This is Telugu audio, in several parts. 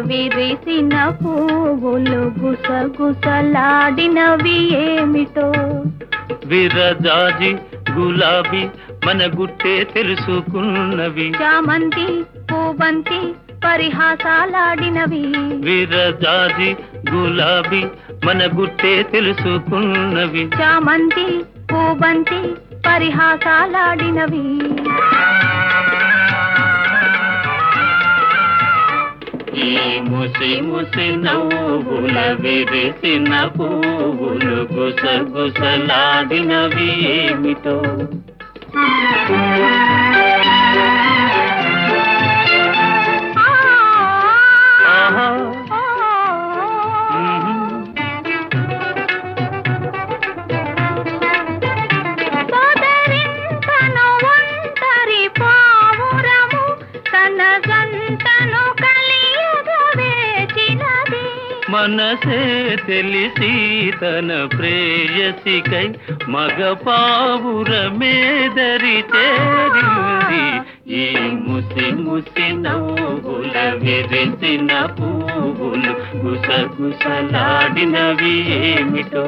విరిసిన పువ్వులు గుసగుసలాడినవి ఏమిటో. విరజాజి గులాబీ మన గుట్టే తెలుసుకున్నవి. చామంతి పూబంతి పరిహాసాలాడినవి. విరజాజి గులాబీ మన గుట్టే తెలుసుకున్నవి. చామంతి పూబంతి పరిహాసాలాడినవి. ఈ ముసి ముసి నవ్వుల విరిసిన పువ్వులు గుసగుసలాడినవి మనసే తెలిసి తన ప్రేయసికై మగ పావురమేదరి చేరింది ఈ ముసి ముసి నవ్వుల విరిసిన పువ్వులు కుస కుసలాడినవి ఏమిటో?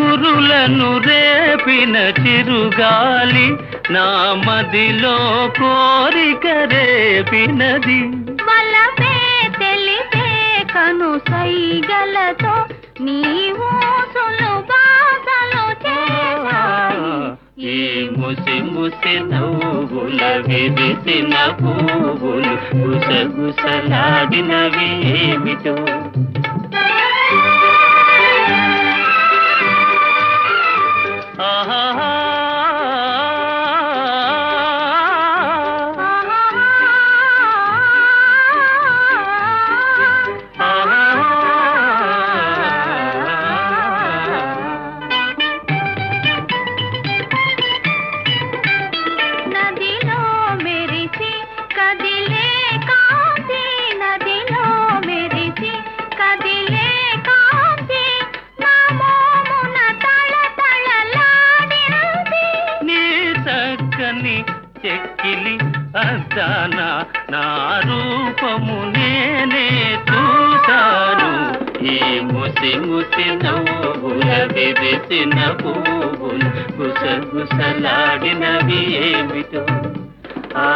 నీ కురులను రేపిన చిరుగాలి నా మదిలో కోరిక రేపినది. వలపే తెలిపే కను సైగలతో నీవు ఈ ముసి ముసి నవ్వుల విరిసిన పువ్వులు గుసగుసలాడినవి ఏమిటో చెక్కిలి అద్దాన నా రూపము నేనే చూశాను. ఈ ముసి ముసి నవ్వుల విరిసిన పువ్వులు గుసగుసలాడినవి ఏమిటో? ఆ